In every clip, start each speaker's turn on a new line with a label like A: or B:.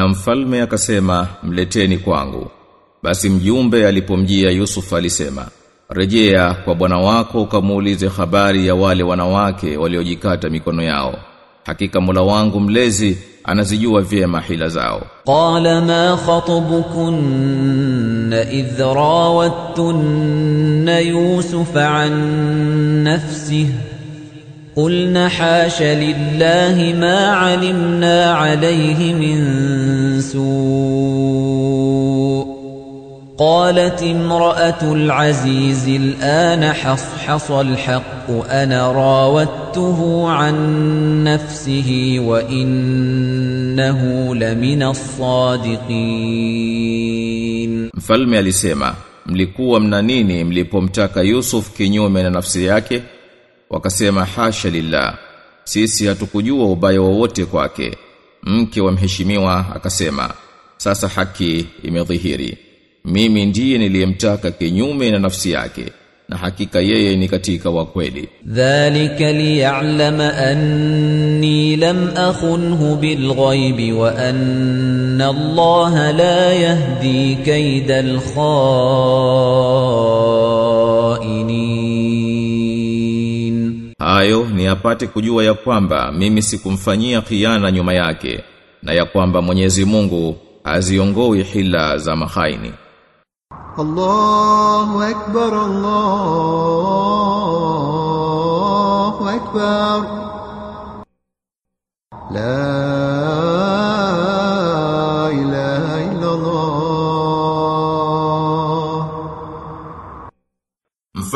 A: na mfalme akasema mleteni kwangu. Basi mjumbe alipomjia Yusuf alisema rejea kwa bwana wako ukamuulize habari ya wale wanawake waliojikata mikono yao. Hakika Mola wangu mlezi anazijua vyema hila zao.
B: Qala ma khatabukunna idh rawattunna yusuf an nafsihi. قلنا حاش لله ما علمنا عليه من سوء قالت امرأة العزيز الآن حصحص الحق أنا راودته عن نفسه وإنه لمن الصادقين
A: Mfalme alisema, mlikuwa mna nini mlipomtaka Yusuf kinyume na nafsi yake? wakasema hasha lillah sisi hatukujua ubaya wowote kwake. Mke wa mheshimiwa akasema sasa haki imedhihiri. Mimi ndiye niliyemtaka kinyume na nafsi yake na hakika yeye ni katika wa kweli.
B: Dhalika liya'lama anni lam akhunhu bilghaibi wa anna Allah la yahdi
A: kaidal khaa'irin apate kujua ya kwamba mimi sikumfanyia khiana nyuma yake na ya kwamba Mwenyezi Mungu aziongoi hila za mahaini
C: Allahu akbar Allahu akbar. La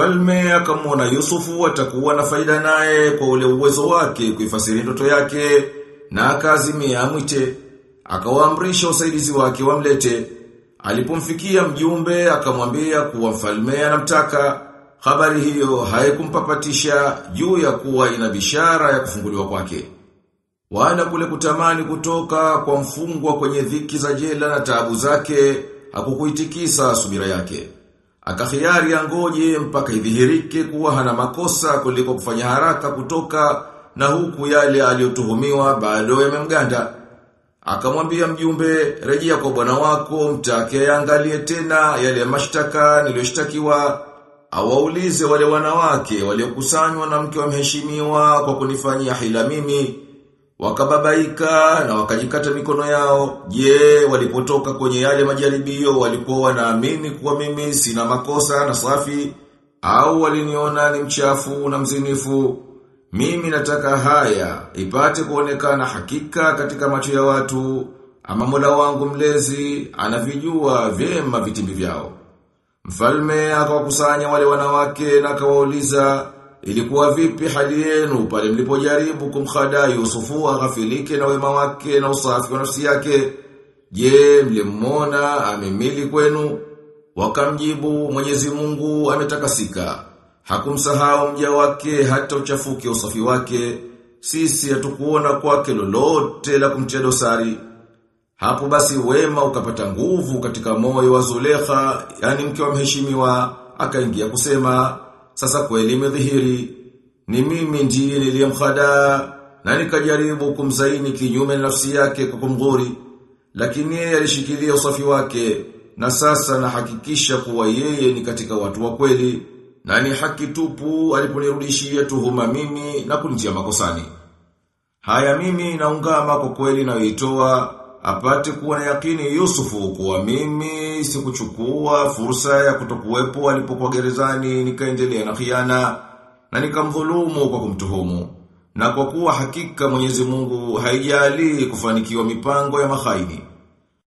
D: Mfalme akamwona Yusufu atakuwa na faida naye kwa ule uwezo wake kuifasiri ndoto yake na akaazimia amwite. Akawaamrisha usaidizi wake wamlete. Alipomfikia mjumbe akamwambia kuwa mfalme anamtaka. Habari hiyo haikumpapatisha juu ya kuwa ina bishara ya kufunguliwa kwake. Wala kule kutamani kutoka kwa mfungwa kwenye dhiki za jela na taabu zake hakukuitikisa subira yake Akakhiari angoje mpaka idhihirike kuwa hana makosa kuliko kufanya haraka kutoka na huku yale aliyotuhumiwa bado yamemganda. Akamwambia mjumbe, rejea kwa bwana wako, mtake angalie tena yale mashtaka niliyoshtakiwa, awaulize wale wanawake waliokusanywa na mke wa mheshimiwa kwa kunifanyia hila mimi, wakababaika na wakajikata mikono yao. Je, walipotoka kwenye yale majaribio walikuwa wanaamini kuwa mimi sina makosa na safi au waliniona ni mchafu na mzinifu? Mimi nataka haya ipate kuonekana hakika katika macho ya watu ama Mola wangu mlezi anavijua vyema vitimbi vyao. Mfalme akawakusanya wale wanawake na akawauliza ilikuwa vipi hali yenu pale mlipojaribu kumkhada Yusufu aghafilike na wema wake na usafi wa nafsi yake? Je, mlimwona amemili kwenu? Wakamjibu Mwenyezi Mungu ametakasika. Hakumsahau mja wake hata uchafuke usafi wake. Sisi hatukuona kwake lolote la kumtia dosari. Hapo basi wema ukapata nguvu katika moyo wa Zulekha, yani mke wa mheshimiwa, akaingia kusema, sasa kweli imedhihiri, ni mimi ndiye niliyemkhada na nikajaribu kumzaini kinyume na nafsi yake kwa kumghuri, lakini yeye alishikilia usafi wake, na sasa nahakikisha kuwa yeye ni katika watu wa kweli, na ni haki tupu aliponirudishia tuhuma mimi na kunitia makosani. Haya mimi naungama kwa kweli nayoitoa apate kuwa na yakini Yusufu kuwa mimi sikuchukua fursa ya kutokuwepo alipokuwa gerezani nikaendelea na khiana na nikamdhulumu kwa kumtuhumu. Na kwa kuwa hakika Mwenyezi Mungu haijali kufanikiwa mipango ya mahaini.